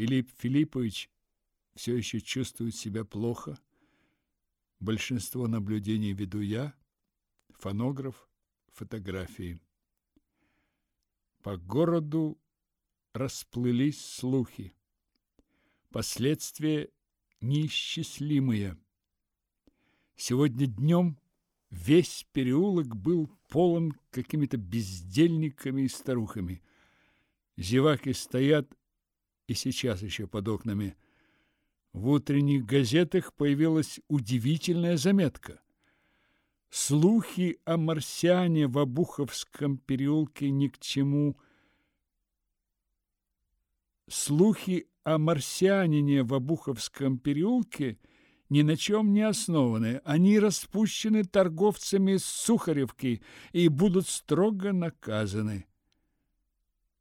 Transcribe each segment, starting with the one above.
Филипп Филиппович все еще чувствует себя плохо. Большинство наблюдений веду я, фонограф, фотографии. По городу расплылись слухи. Последствия неисчислимые. Сегодня днем весь переулок был полон какими-то бездельниками и старухами. Зеваки стоят и сейчас еще под окнами. В утренних газетах появилась удивительная заметка. Слухи о марсиане в Обуховском переулке ни к чему. Слухи о марсианине в Обуховском переулке ни на чем не основаны. Они распущены торговцами с Сухаревки и будут строго наказаны.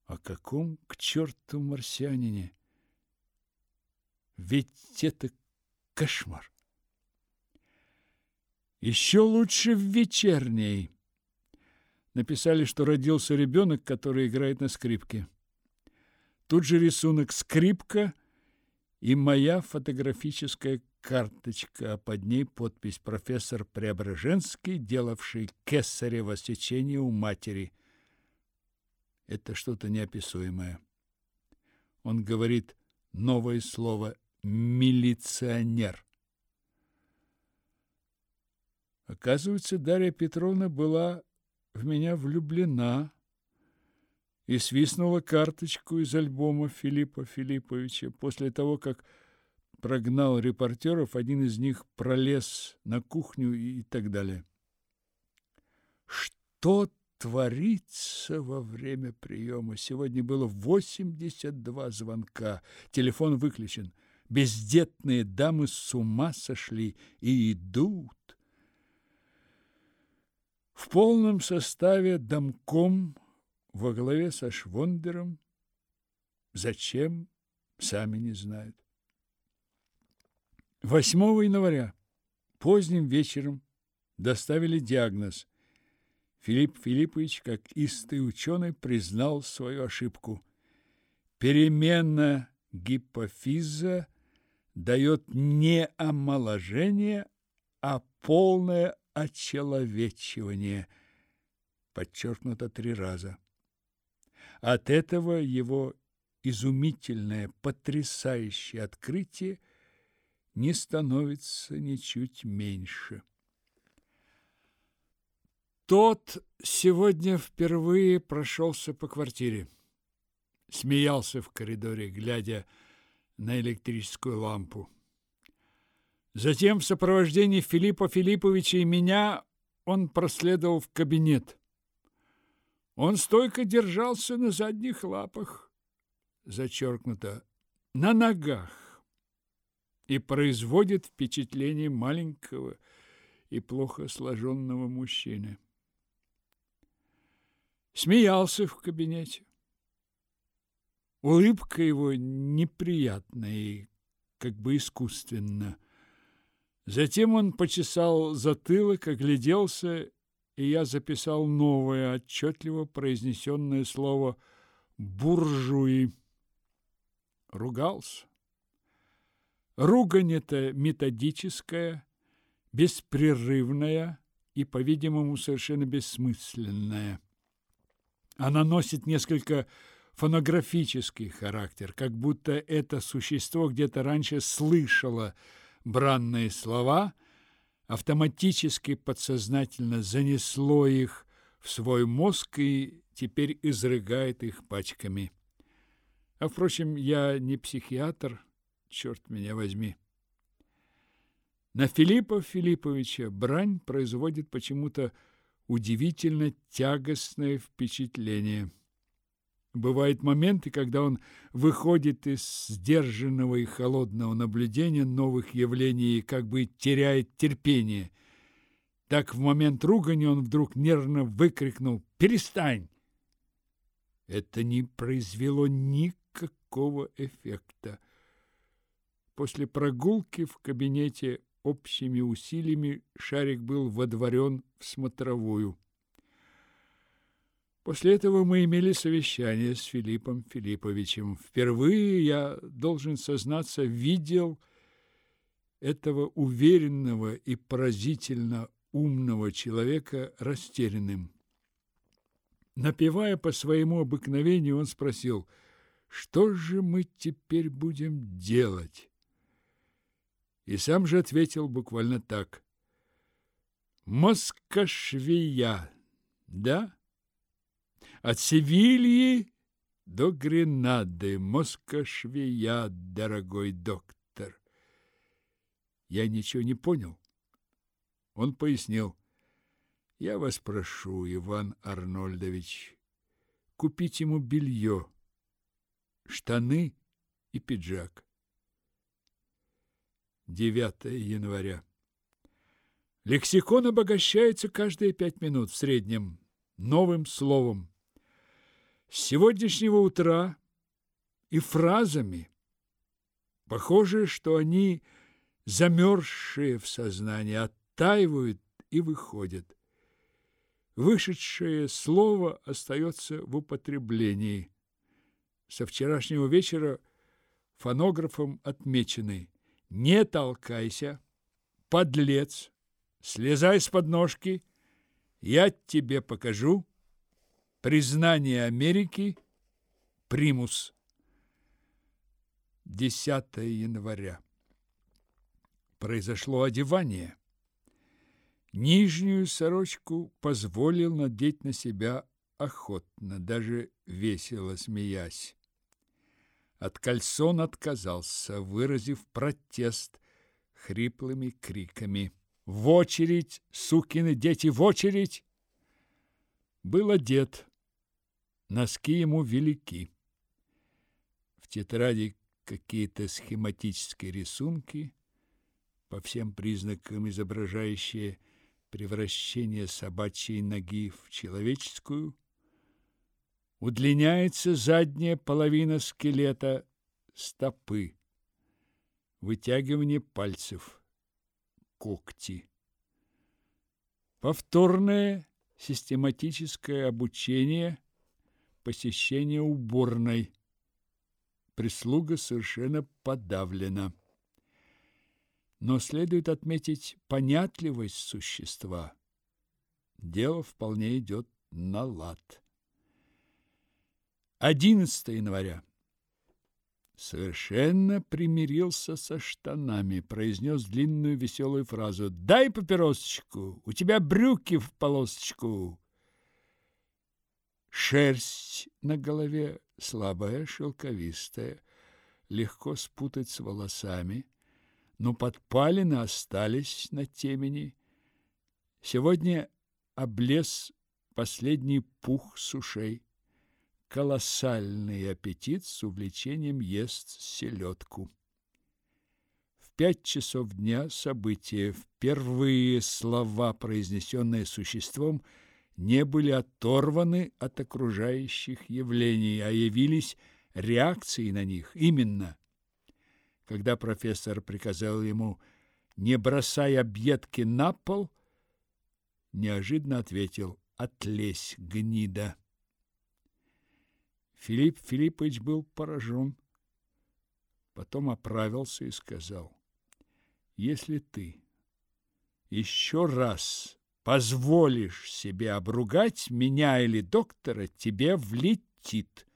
О каком к черту марсианине? Ведь это кошмар. Еще лучше в вечерней. Написали, что родился ребенок, который играет на скрипке. Тут же рисунок скрипка и моя фотографическая карточка, а под ней подпись профессор Преображенский, делавший кесарево сечение у матери. Это что-то неописуемое. Он говорит новое слово «милиционер». Оказывается, Дарья Петровна была в меня влюблена и свистнула карточку из альбома Филиппа Филипповича. После того, как прогнал репортеров, один из них пролез на кухню и так далее. Что творится во время приема? Сегодня было 82 звонка. Телефон выключен. Бездетные дамы с ума сошли и идут. В полном составе домком во главе со Швондером. Зачем, сами не знают. 8 января поздним вечером доставили диагноз. Филипп Филиппович, как истый ученый, признал свою ошибку. Перемена гипофиза дает не омоложение, а полное очеловечивание, подчеркнуто три раза. От этого его изумительное, потрясающее открытие не становится ничуть меньше. Тот сегодня впервые прошелся по квартире. Смеялся в коридоре, глядя на электрическую лампу. Затем в сопровождении Филиппа Филипповича и меня он проследовал в кабинет. Он стойко держался на задних лапах, зачеркнуто, на ногах, и производит впечатление маленького и плохо сложенного мужчины. Смеялся в кабинете. Улыбка его неприятная и как бы искусственна. Затем он почесал затылок, огляделся и я записал новое, отчетливо произнесенное слово «буржуи». Ругался. Ругань эта методическая, беспрерывная и, по-видимому, совершенно бессмысленная. Она носит несколько фонографический характер, как будто это существо где-то раньше слышало бранные слова – автоматически подсознательно занесло их в свой мозг и теперь изрыгает их пачками. А, впрочем, я не психиатр, черт меня возьми. На Филиппа Филипповича брань производит почему-то удивительно тягостное впечатление – Бывают моменты, когда он выходит из сдержанного и холодного наблюдения новых явлений и как бы теряет терпение. Так в момент ругани он вдруг нервно выкрикнул «Перестань!». Это не произвело никакого эффекта. После прогулки в кабинете общими усилиями шарик был водворен в смотровую. После этого мы имели совещание с Филиппом Филипповичем. Впервые я, должен сознаться, видел этого уверенного и поразительно умного человека растерянным. Напевая по своему обыкновению, он спросил, что же мы теперь будем делать? И сам же ответил буквально так. Москошвия, да? От Севильи до Гренады, Москошвия, дорогой доктор. Я ничего не понял. Он пояснил. Я вас прошу, Иван Арнольдович, купить ему белье, штаны и пиджак. 9 января. Лексикон обогащается каждые пять минут в среднем новым словом. С сегодняшнего утра и фразами. Похоже, что они, замерзшие в сознании, оттаивают и выходят вышедшее слово остается в употреблении. Со вчерашнего вечера фонографом отмечены «Не толкайся, подлец, слезай с подножки, я тебе покажу, признание Америки, примус». 10 января. Произошло одевание. Нижнюю сорочку позволил надеть на себя охотно, даже весело смеясь. От кальсон отказался, выразив протест хриплыми криками. «В очередь, сукины дети, в очередь!» Был одет, носки ему велики. В тетради какие-то схематические рисунки, по всем признакам изображающие превращение собачьей ноги в человеческую, удлиняется задняя половина скелета стопы, вытягивание пальцев, когти. Повторное систематическое обучение, посещение уборной. Прислуга совершенно подавлена. Но следует отметить понятливость существа. Дело вполне идет на лад. 11 января. Совершенно примирился со штанами, произнес длинную веселую фразу. «Дай папиросочку, у тебя брюки в полосочку». Шерсть на голове слабая, шелковистая, легко спутать с волосами – но подпалины остались на темени. Сегодня облез последний пух с ушей. Колоссальный аппетит с увлечением ест селедку. В пять часов дня события, впервые слова, произнесенные существом, не были оторваны от окружающих явлений, а явились реакцией на них, именно когда профессор приказал ему «не бросай объедки на пол», неожиданно ответил «отлезь, гнида». Филипп Филиппович был поражен, потом оправился и сказал «Если ты еще раз позволишь себе обругать меня или доктора, тебе влетит».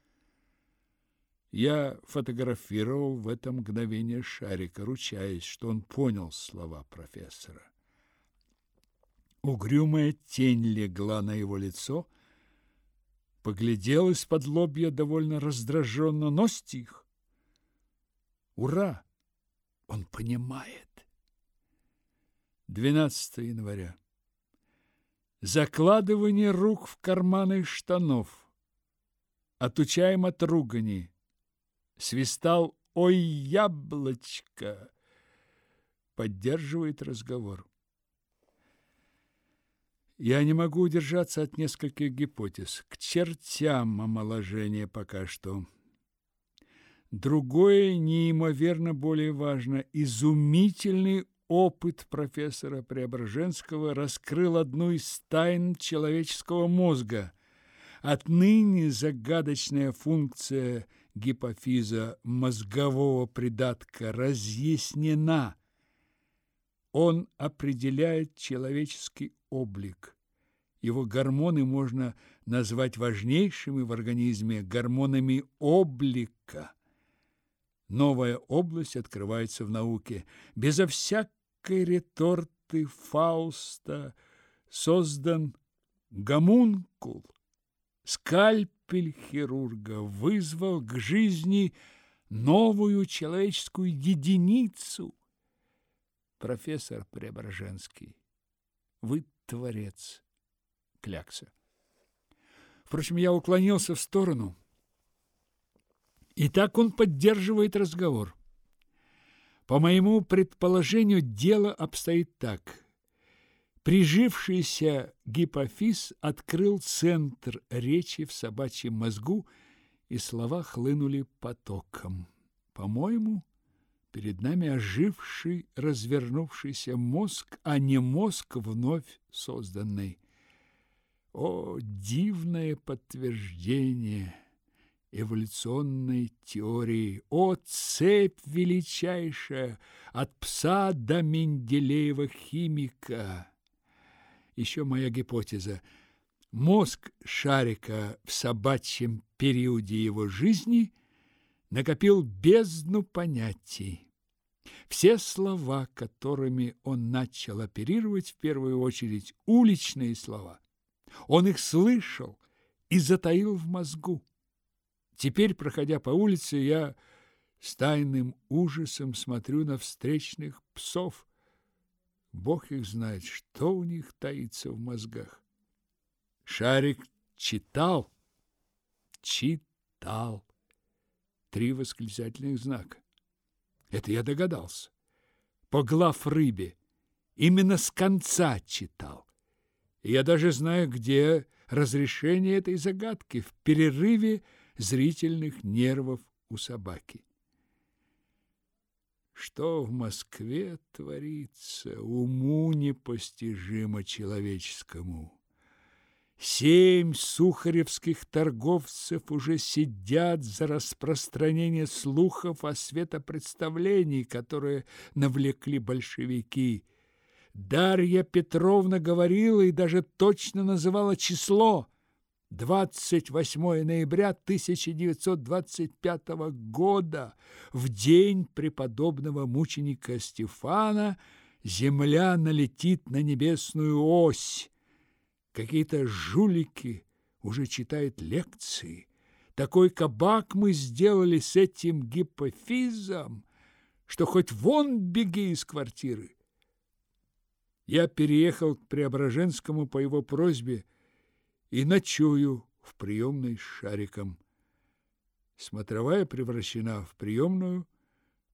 Я фотографировал в это мгновение шарика, ручаясь, что он понял слова профессора. Угрюмая тень легла на его лицо, поглядел из-под лобья довольно раздраженно, но стих. Ура! Он понимает. 12 января. Закладывание рук в карманы штанов. Отучаем от ругани свистал «Ой, яблочко!» Поддерживает разговор. Я не могу удержаться от нескольких гипотез. К чертям омоложение пока что. Другое, неимоверно более важно, изумительный опыт профессора Преображенского раскрыл одну из тайн человеческого мозга – Отныне загадочная функция гипофиза мозгового придатка разъяснена. Он определяет человеческий облик. Его гормоны можно назвать важнейшими в организме гормонами облика. Новая область открывается в науке. Безо всякой реторты Фауста создан гомункул. Скальпель хирурга вызвал к жизни новую человеческую единицу. Профессор Преображенский, вы творец. Клякса. Впрочем, я уклонился в сторону. И так он поддерживает разговор. По моему предположению, дело обстоит так. Прижившийся гипофиз открыл центр речи в собачьем мозгу, и слова хлынули потоком. По-моему, перед нами оживший, развернувшийся мозг, а не мозг вновь созданный. О, дивное подтверждение эволюционной теории! О, цепь величайшая от пса до Менделеева химика! еще моя гипотеза. Мозг шарика в собачьем периоде его жизни накопил бездну понятий. Все слова, которыми он начал оперировать, в первую очередь уличные слова, он их слышал и затаил в мозгу. Теперь, проходя по улице, я с тайным ужасом смотрю на встречных псов, Бог их знает, что у них таится в мозгах. Шарик читал, читал. Три восклицательных знака. Это я догадался. По глав рыбе. Именно с конца читал. И я даже знаю, где разрешение этой загадки в перерыве зрительных нервов у собаки. Что в Москве творится, уму непостижимо человеческому. Семь сухаревских торговцев уже сидят за распространение слухов о светопредставлении, которые навлекли большевики. Дарья Петровна говорила и даже точно называла число 28 ноября 1925 года, в день преподобного мученика Стефана, земля налетит на небесную ось. Какие-то жулики уже читают лекции. Такой кабак мы сделали с этим гипофизом, что хоть вон беги из квартиры. Я переехал к Преображенскому по его просьбе, и ночую в приемной с шариком. Смотровая превращена в приемную.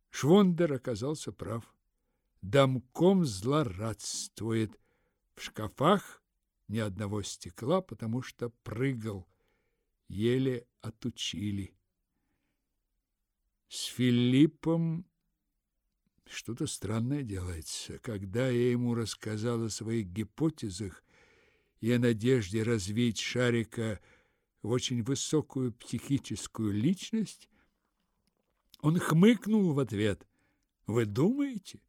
Швондер оказался прав. Домком злорадствует. В шкафах ни одного стекла, потому что прыгал. Еле отучили. С Филиппом что-то странное делается. Когда я ему рассказал о своих гипотезах, и о надежде развить Шарика в очень высокую психическую личность, он хмыкнул в ответ. «Вы думаете?»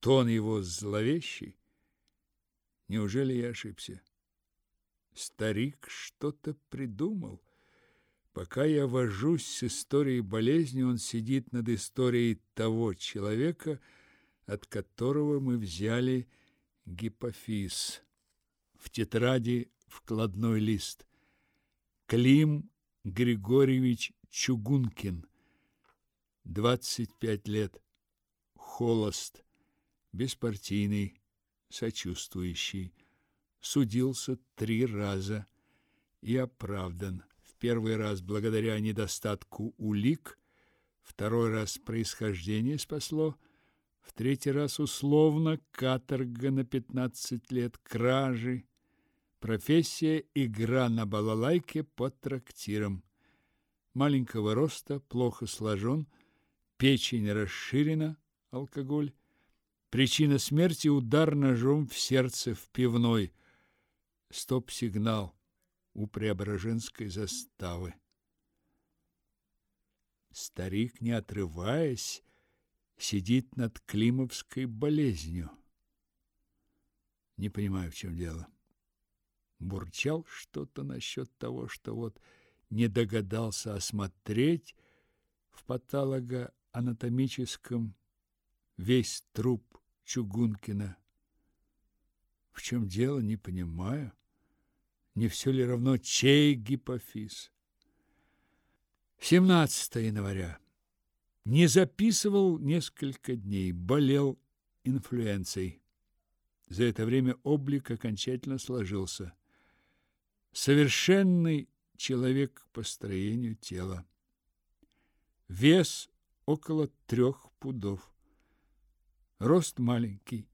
Тон его зловещий. Неужели я ошибся? Старик что-то придумал. Пока я вожусь с историей болезни, он сидит над историей того человека, от которого мы взяли гипофиз в тетради вкладной лист. Клим Григорьевич Чугункин, 25 лет, холост, беспартийный, сочувствующий, судился три раза и оправдан. В первый раз благодаря недостатку улик, второй раз происхождение спасло, в третий раз условно каторга на 15 лет, кражи, профессия игра на балалайке по трактирам. Маленького роста, плохо сложен, печень расширена, алкоголь. Причина смерти – удар ножом в сердце в пивной. Стоп-сигнал. у Преображенской заставы. Старик, не отрываясь, сидит над Климовской болезнью. Не понимаю, в чем дело. Бурчал что-то насчет того, что вот не догадался осмотреть в патологоанатомическом весь труп Чугункина. В чем дело, не понимаю. Не все ли равно, чей гипофиз? 17 января. Не записывал несколько дней, болел инфлюенцией. За это время облик окончательно сложился. Совершенный человек по строению тела. Вес около трех пудов. Рост маленький.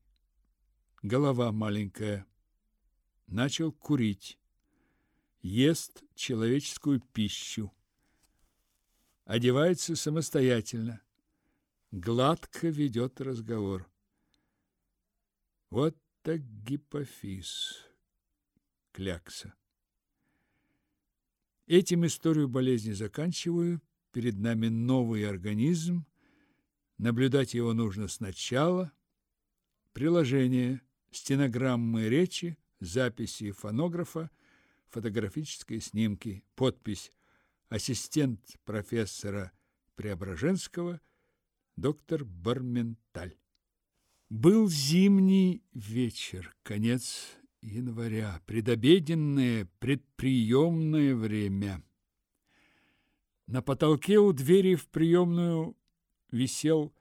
Голова маленькая. Начал курить. Ест человеческую пищу. Одевается самостоятельно. Гладко ведет разговор. Вот так гипофиз. Клякса. Этим историю болезни заканчиваю. Перед нами новый организм. Наблюдать его нужно сначала. Приложение, стенограммы речи, записи фонографа, фотографические снимки, подпись «Ассистент профессора Преображенского, доктор Барменталь». Был зимний вечер, конец января, предобеденное, предприемное время. На потолке у двери в приемную висел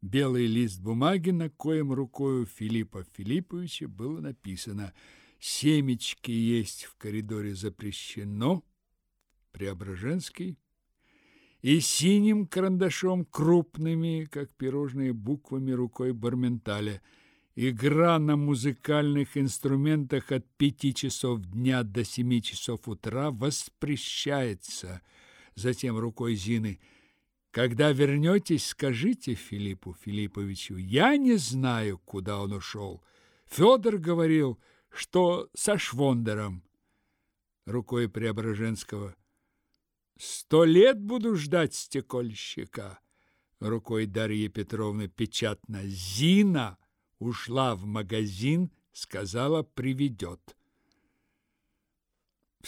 белый лист бумаги, на коем рукою Филиппа Филипповича было написано «Семечки есть в коридоре запрещено, Преображенский» и синим карандашом крупными, как пирожные буквами рукой Барменталя. Игра на музыкальных инструментах от пяти часов дня до семи часов утра воспрещается. Затем рукой Зины. Когда вернетесь, скажите Филиппу Филипповичу, я не знаю, куда он ушел. Федор говорил, что со Швондером. Рукой Преображенского. Сто лет буду ждать стекольщика. Рукой Дарьи Петровны печатно. Зина ушла в магазин, сказала, приведет.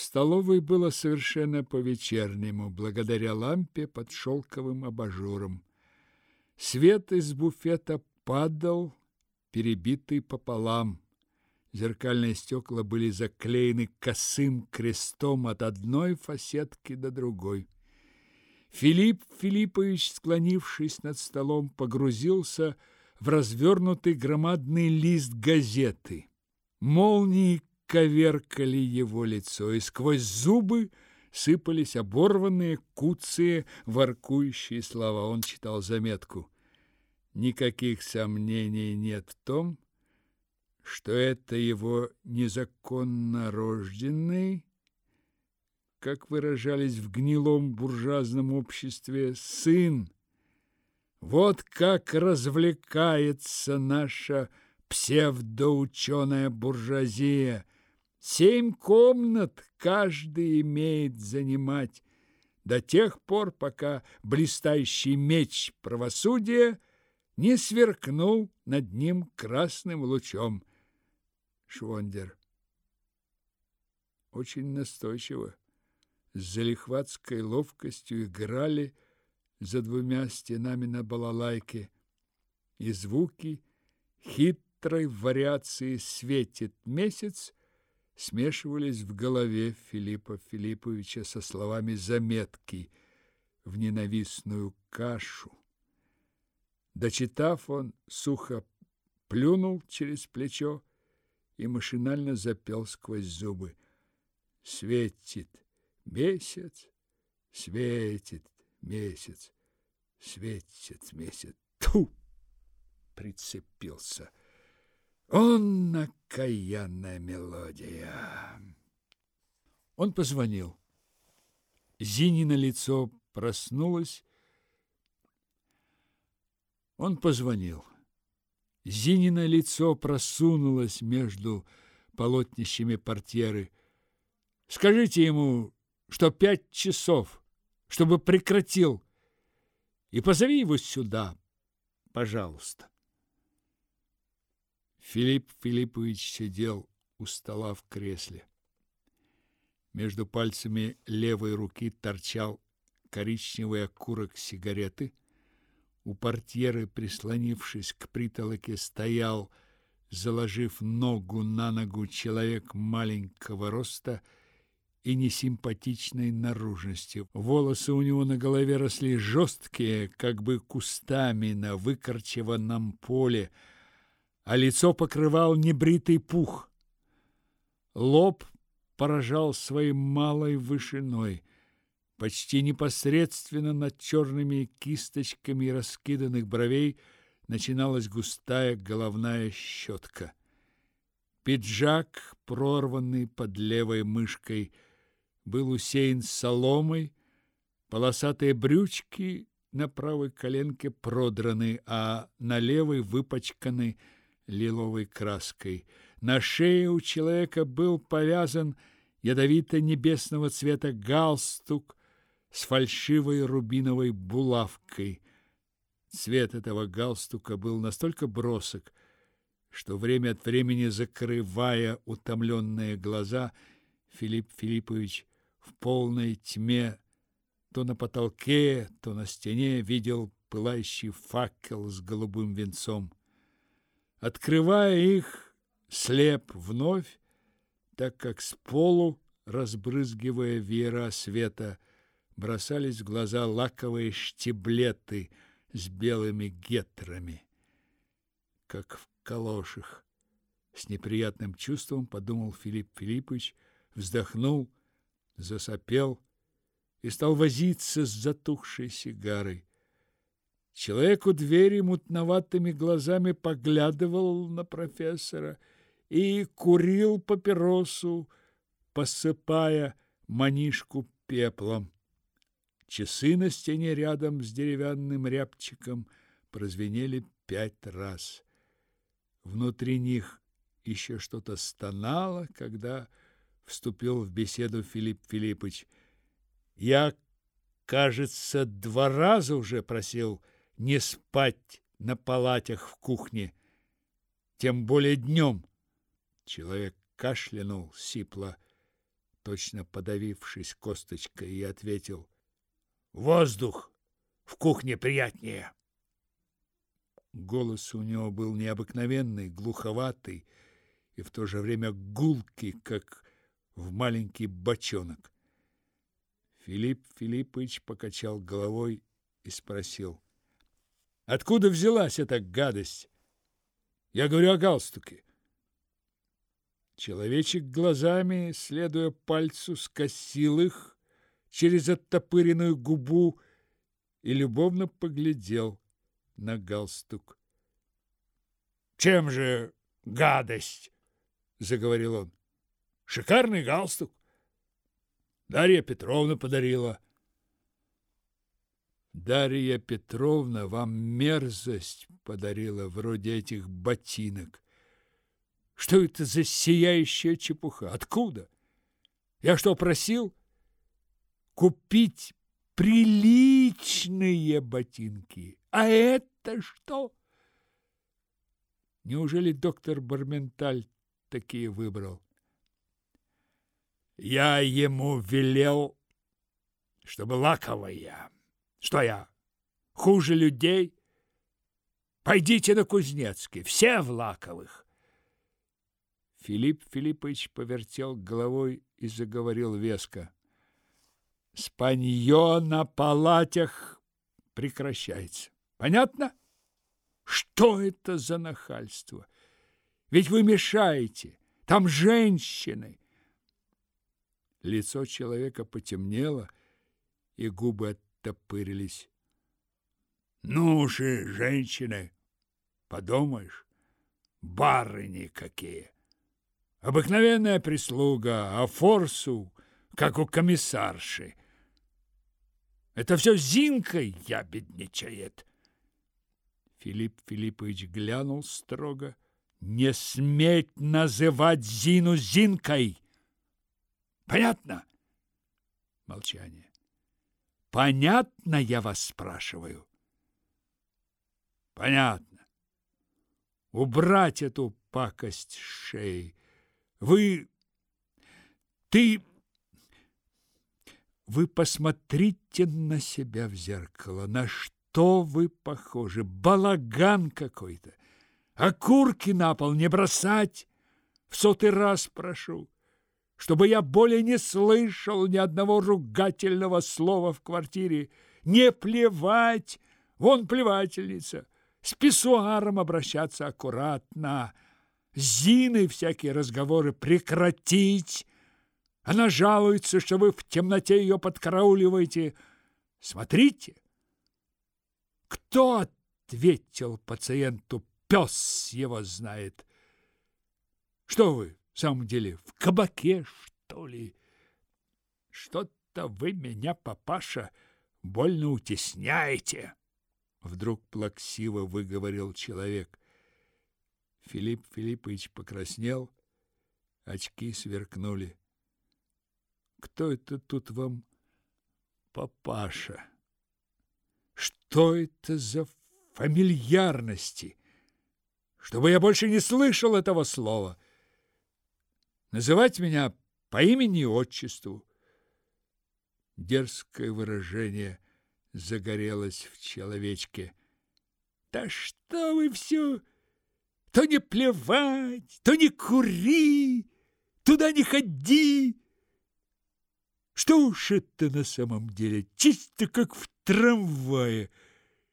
В столовой было совершенно по-вечернему, благодаря лампе под шелковым абажуром. Свет из буфета падал, перебитый пополам. Зеркальные стекла были заклеены косым крестом от одной фасетки до другой. Филипп Филиппович, склонившись над столом, погрузился в развернутый громадный лист газеты. Молнии коверкали его лицо, и сквозь зубы сыпались оборванные, куцые, воркующие слова. Он читал заметку. Никаких сомнений нет в том, что это его незаконно рожденный, как выражались в гнилом буржуазном обществе, сын. Вот как развлекается наша псевдоученая буржуазия. Семь комнат каждый имеет занимать до тех пор, пока блистающий меч правосудия не сверкнул над ним красным лучом. Швондер. Очень настойчиво, с залихватской ловкостью играли за двумя стенами на балалайке, и звуки хитрой вариации «Светит месяц» смешивались в голове Филиппа Филипповича со словами заметки в ненавистную кашу. Дочитав, он сухо плюнул через плечо и машинально запел сквозь зубы. Светит месяц, светит месяц, светит месяц. Ту! Прицепился. Он окаянная мелодия. Он позвонил. Зинина лицо проснулось. Он позвонил. Зинина лицо просунулось между полотнищами портьеры. Скажите ему, что пять часов, чтобы прекратил, и позови его сюда, пожалуйста. Филипп Филиппович сидел у стола в кресле. Между пальцами левой руки торчал коричневый окурок сигареты. У портьеры, прислонившись к притолоке, стоял, заложив ногу на ногу, человек маленького роста и несимпатичной наружности. Волосы у него на голове росли жесткие, как бы кустами на выкорчеванном поле, а лицо покрывал небритый пух. Лоб поражал своей малой вышиной. Почти непосредственно над черными кисточками раскиданных бровей начиналась густая головная щетка. Пиджак, прорванный под левой мышкой, был усеян соломой, полосатые брючки на правой коленке продраны, а на левой выпачканы лиловой краской. На шее у человека был повязан ядовито-небесного цвета галстук с фальшивой рубиновой булавкой. Цвет этого галстука был настолько бросок, что время от времени, закрывая утомленные глаза, Филипп Филиппович в полной тьме то на потолке, то на стене видел пылающий факел с голубым венцом. Открывая их, слеп вновь, так как с полу, разбрызгивая веера света, бросались в глаза лаковые штиблеты с белыми гетрами. Как в калошах, с неприятным чувством подумал Филипп Филиппович, вздохнул засопел и стал возиться с затухшей сигарой. Человек у двери мутноватыми глазами поглядывал на профессора и курил папиросу, посыпая манишку пеплом. Часы на стене рядом с деревянным рябчиком прозвенели пять раз. Внутри них еще что-то стонало, когда вступил в беседу Филипп Филиппович. Я, кажется, два раза уже просил не спать на палатях в кухне, тем более днем. Человек кашлянул сипло, точно подавившись косточкой, и ответил: "Воздух в кухне приятнее". Голос у него был необыкновенный, глуховатый и в то же время гулкий, как в маленький бочонок. Филипп Филиппович покачал головой и спросил: "Откуда взялась эта гадость?" "Я говорю о галстуке". Человечек глазами, следуя пальцу, скосил их через оттопыренную губу и любовно поглядел на галстук. "Чем же гадость?" заговорил он. Шикарный галстук. Дарья Петровна подарила. Дарья Петровна вам мерзость подарила, вроде этих ботинок. Что это за сияющая чепуха? Откуда? Я что, просил? Купить приличные ботинки. А это что? Неужели доктор Барменталь такие выбрал? Я ему велел, чтобы лаковая. Что я, хуже людей? Пойдите на Кузнецкий, все в лаковых. Филипп Филиппович повертел головой и заговорил веско. Спанье на палатях прекращается. Понятно? Что это за нахальство? Ведь вы мешаете. Там женщины. Лицо человека потемнело, и губы оттопырились. Ну же, женщины, подумаешь, барыни какие! Обыкновенная прислуга, а форсу, как у комиссарши. Это все Зинкой ябедничает. Филипп Филиппович глянул строго. Не сметь называть Зину Зинкой! Понятно? Молчание. Понятно, я вас спрашиваю? Понятно. Убрать эту пакость с шеи. Вы... Ты... Вы посмотрите на себя в зеркало. На что вы похожи? Балаган какой-то. Окурки на пол не бросать. В сотый раз прошу, чтобы я более не слышал ни одного ругательного слова в квартире. Не плевать, вон плевательница. С писсуаром обращаться аккуратно. С Зиной всякие разговоры прекратить. Она жалуется, что вы в темноте ее подкарауливаете. Смотрите. Кто ответил пациенту? Пес его знает. Что вы, самом деле, в кабаке, что ли? Что-то вы меня, папаша, больно утесняете. Вдруг плаксиво выговорил человек. Филипп Филиппович покраснел, очки сверкнули. Кто это тут вам папаша? Что это за фамильярности? Чтобы я больше не слышал этого слова. Называть меня по имени и отчеству. Дерзкое выражение загорелось в человечке. Да что вы все то не плевать, то не кури, туда не ходи. Что уж это на самом деле, чисто как в трамвае.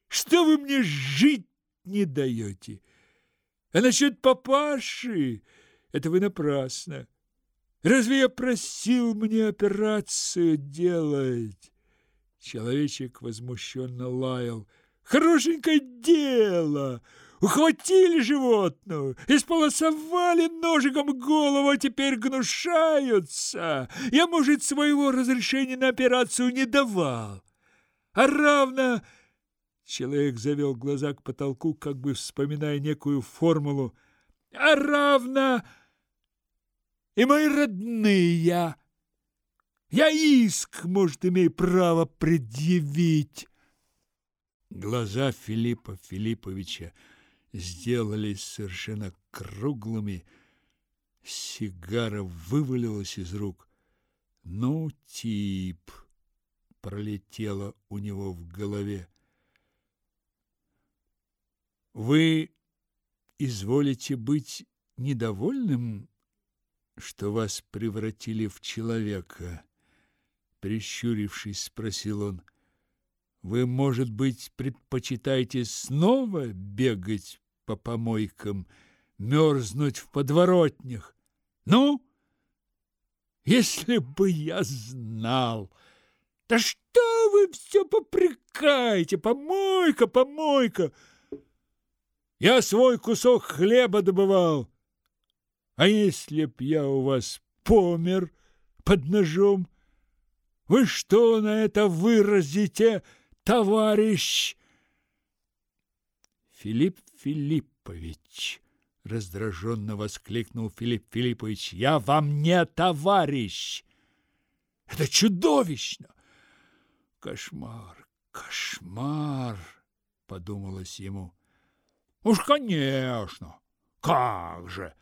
Что вы мне жить не даете? А насчет папаши это вы напрасно. Разве я просил мне операцию делать? Человечек возмущенно лаял. Хорошенькое дело! Ухватили животную, исполосовали ножиком голову, а теперь гнушаются. Я, может, своего разрешения на операцию не давал. А равно... Человек завел глаза к потолку, как бы вспоминая некую формулу. А равно... И мои родные я... Иск, может, имею право предъявить. Глаза Филиппа Филипповича сделались совершенно круглыми. Сигара вывалилась из рук. Ну, тип, пролетело у него в голове. Вы изволите быть недовольным, что вас превратили в человека? Прищурившись, спросил он. Вы, может быть, предпочитаете снова бегать по помойкам, мерзнуть в подворотнях? Ну, если бы я знал! Да что вы все попрекаете? Помойка, помойка! Я свой кусок хлеба добывал. А если б я у вас помер под ножом, вы что на это выразите, товарищ? Филипп Филиппович, раздраженно воскликнул Филипп Филиппович, я вам не товарищ. Это чудовищно. Кошмар, кошмар, подумалось ему. Уж, конечно. Как же,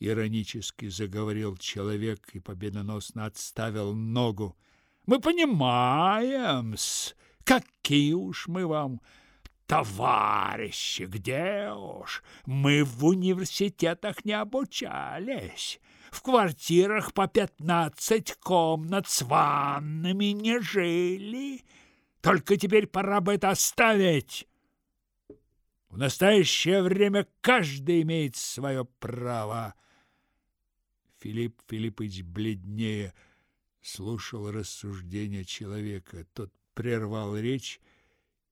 иронически заговорил человек и победоносно отставил ногу. Мы понимаем-с, какие уж мы вам товарищи, где уж, мы в университетах не обучались, в квартирах по пятнадцать комнат с ваннами не жили. Только теперь пора бы это оставить. В настоящее время каждый имеет свое право. Филипп Филиппович бледнее слушал рассуждения человека. Тот прервал речь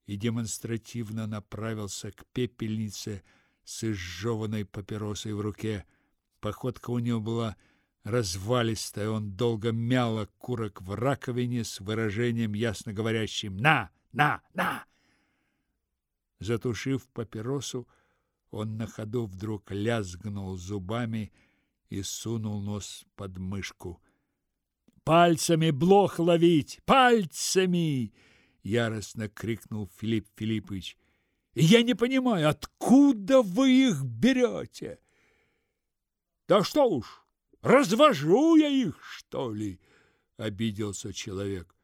и демонстративно направился к пепельнице с изжеванной папиросой в руке. Походка у него была развалистая, он долго мял окурок в раковине с выражением ясно говорящим «На! На! На!». Затушив папиросу, он на ходу вдруг лязгнул зубами и сунул нос под мышку. пальцами блох ловить, пальцами!» Яростно крикнул Филипп Филиппович. «Я не понимаю, откуда вы их берете?» «Да что уж, развожу я их, что ли?» Обиделся человек.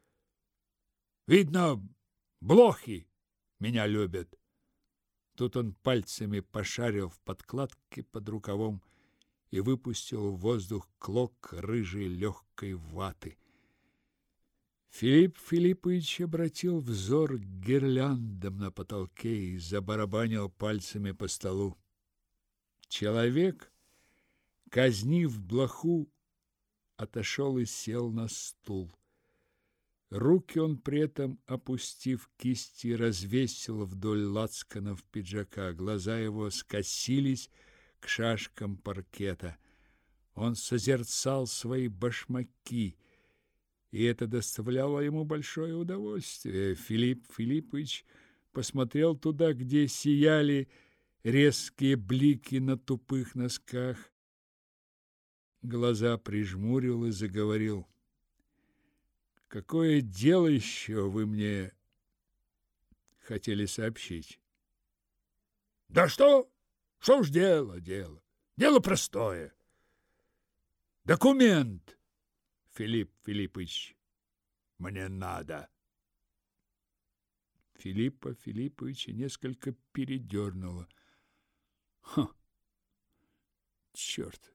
«Видно, блохи меня любят». Тут он пальцами пошарил в подкладке под рукавом и выпустил в воздух клок рыжей легкой ваты. Филипп Филиппович обратил взор к гирляндам на потолке и забарабанил пальцами по столу. Человек, казнив блоху, отошел и сел на стул. Руки он при этом, опустив кисти, развесил вдоль лацканов пиджака. Глаза его скосились к шашкам паркета. Он созерцал свои башмаки, и это доставляло ему большое удовольствие. Филипп Филиппович посмотрел туда, где сияли резкие блики на тупых носках. Глаза прижмурил и заговорил. Какое дело еще вы мне хотели сообщить? Да что? Что ж дело, дело? Дело простое. Документ, Филипп Филиппович, мне надо. Филиппа Филипповича несколько передернуло. Ха! Черт!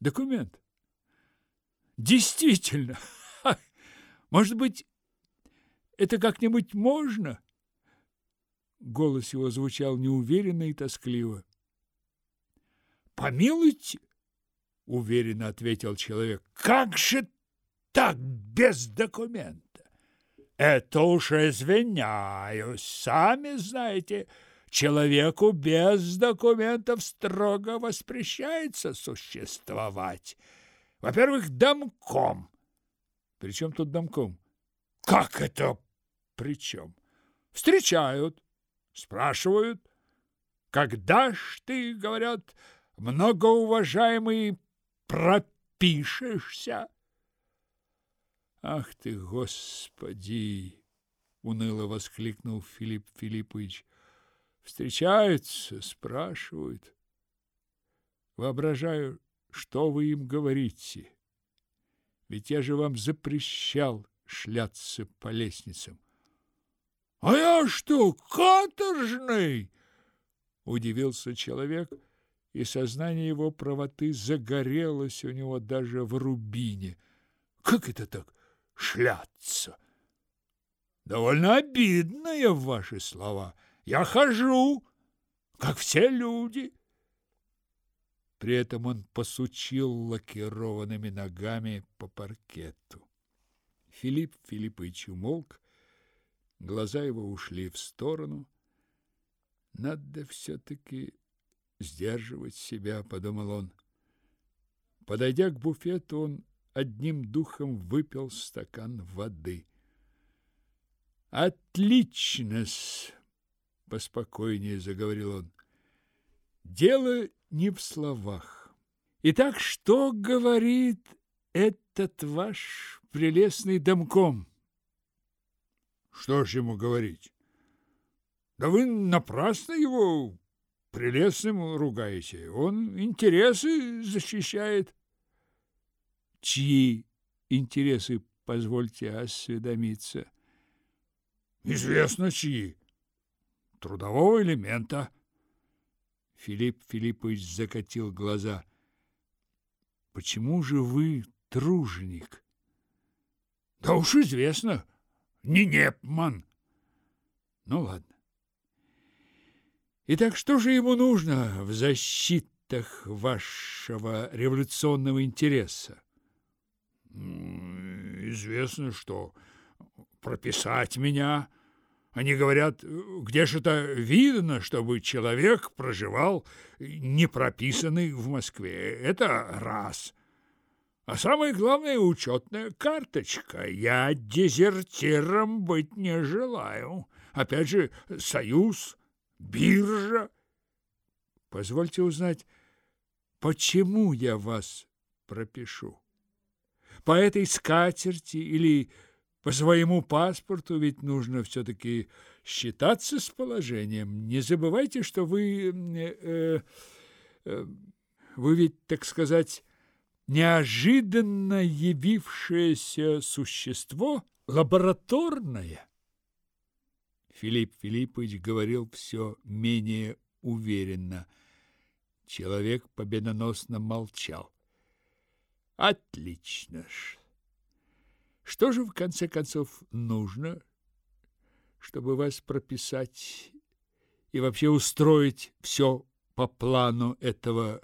Документ! Действительно! Может быть, это как-нибудь можно? Голос его звучал неуверенно и тоскливо. Помилуйте, уверенно ответил человек. Как же так без документа? Это уж извиняюсь, сами знаете, человеку без документов строго воспрещается существовать. Во-первых, домком Причем тут домком? Как это при чем? Встречают, спрашивают. Когда ж ты, говорят, многоуважаемый, пропишешься? Ах ты, Господи! Уныло воскликнул Филипп Филиппович. Встречаются, спрашивают. Воображаю, что вы им говорите. Ведь я же вам запрещал шляться по лестницам. — А я что, каторжный? — удивился человек, и сознание его правоты загорелось у него даже в рубине. — Как это так, шляться? — Довольно обидные ваши слова. Я хожу, как все люди. — при этом он посучил лакированными ногами по паркету. Филипп Филиппович умолк, глаза его ушли в сторону. Надо все-таки сдерживать себя, подумал он. Подойдя к буфету, он одним духом выпил стакан воды. «Отлично-с!» — поспокойнее заговорил он. «Дело не в словах. Итак, что говорит этот ваш прелестный домком? Что ж ему говорить? Да вы напрасно его прелестным ругаете. Он интересы защищает. Чьи интересы, позвольте осведомиться? Известно чьи. Трудового элемента. Филипп Филиппович закатил глаза. Почему же вы труженик? Да уж известно, не Непман. Ну ладно. Итак, что же ему нужно в защитах вашего революционного интереса? Известно, что прописать меня они говорят, где же это видно, чтобы человек проживал непрописанный в Москве. Это раз. А самое главное – учетная карточка. Я дезертиром быть не желаю. Опять же, союз, биржа. Позвольте узнать, почему я вас пропишу? по этой скатерти или по своему паспорту, ведь нужно все-таки считаться с положением. Не забывайте, что вы... Э, э, вы ведь, так сказать, неожиданно явившееся существо лабораторное. Филипп Филиппович говорил все менее уверенно. Человек победоносно молчал. Отлично ж. Что же в конце концов нужно, чтобы вас прописать и вообще устроить все по плану этого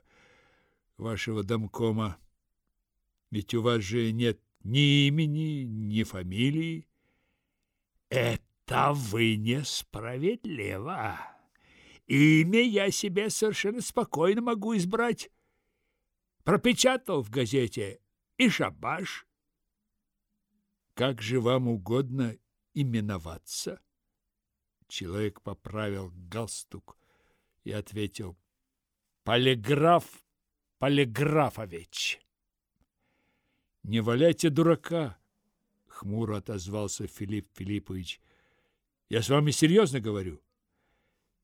вашего домкома? Ведь у вас же нет ни имени, ни фамилии. Это вы несправедливо. Имя я себе совершенно спокойно могу избрать. Пропечатал в газете и шабаш. Как же вам угодно именоваться? Человек поправил галстук и ответил: Полиграф Полиграфович. Не валяйте дурака, хмуро отозвался Филипп Филиппович. Я с вами серьезно говорю.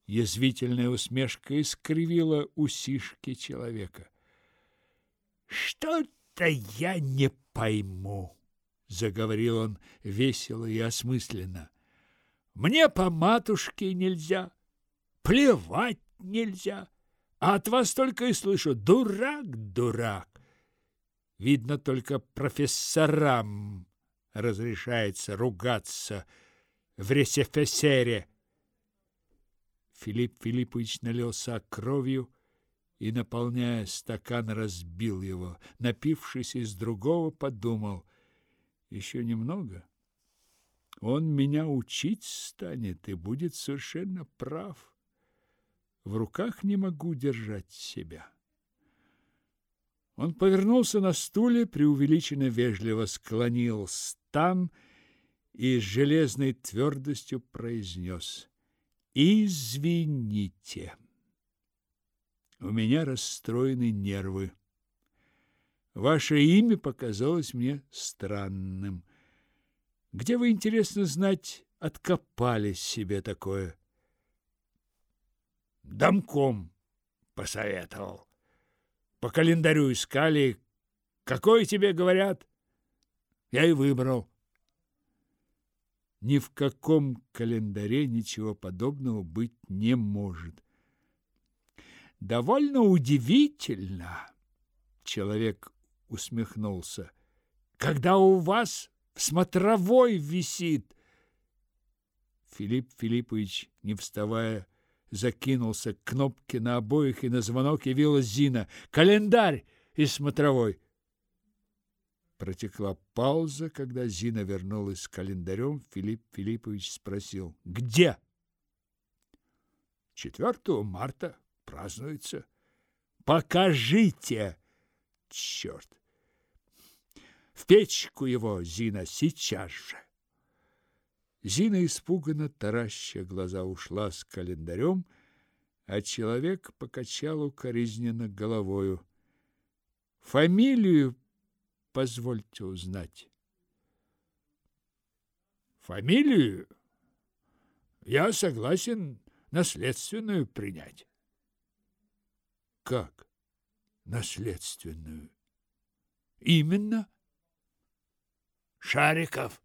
Язвительная усмешка искривила усишки человека. Что-то я не пойму, заговорил он весело и осмысленно. Мне по матушке нельзя, плевать нельзя, а от вас только и слышу: дурак, дурак. Видно, только профессорам разрешается ругаться в ресефесере. Филипп Филиппович налился кровью и, наполняя стакан, разбил его. Напившись из другого, подумал, еще немного. Он меня учить станет и будет совершенно прав. В руках не могу держать себя. Он повернулся на стуле, преувеличенно вежливо склонил стан и с железной твердостью произнес «Извините, у меня расстроены нервы. Ваше имя показалось мне странным. Где вы, интересно знать, откопали себе такое?» «Домком посоветовал». По календарю искали. Какой тебе говорят? Я и выбрал. Ни в каком календаре ничего подобного быть не может. Довольно удивительно, человек усмехнулся. Когда у вас в смотровой висит Филипп Филиппович, не вставая, закинулся к кнопке на обоих, и на звонок явилась Зина. «Календарь из смотровой!» Протекла пауза, когда Зина вернулась с календарем. Филипп Филиппович спросил, «Где?» «4 марта празднуется». «Покажите!» «Черт!» «В печку его, Зина, сейчас же!» Зина испуганно тараща глаза ушла с календарем, а человек покачал укоризненно головою. Фамилию позвольте узнать. Фамилию? Я согласен наследственную принять. Как наследственную? Именно. Шариков.